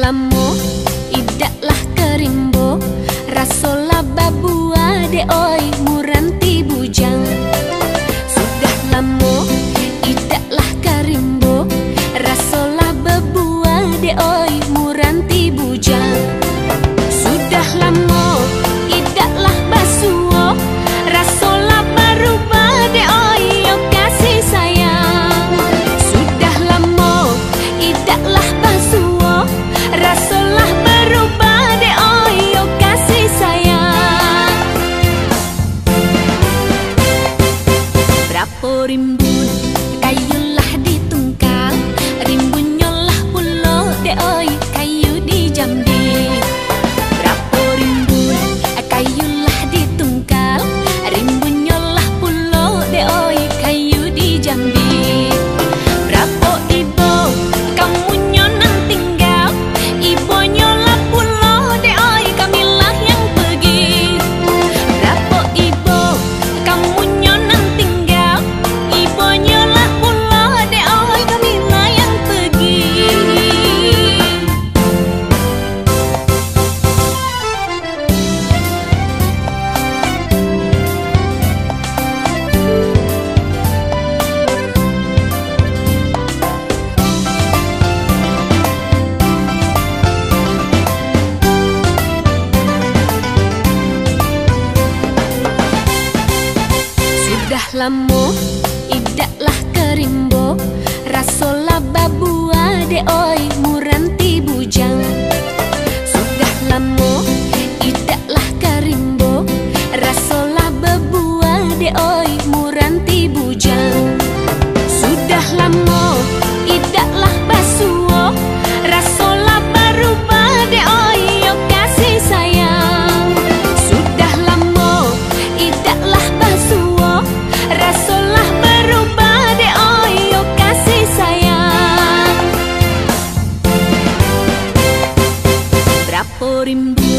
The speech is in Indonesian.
lamo idaklah kerimbo. Rasola babua deoi muranti bujang. Sudah lamo idaklah kerimbo. Rasola babua deoi rimbun kayulah ditungkal rimbun nyolah pulau de lamo idaklah kerimbo. Rasola babua de oy oh llorimbo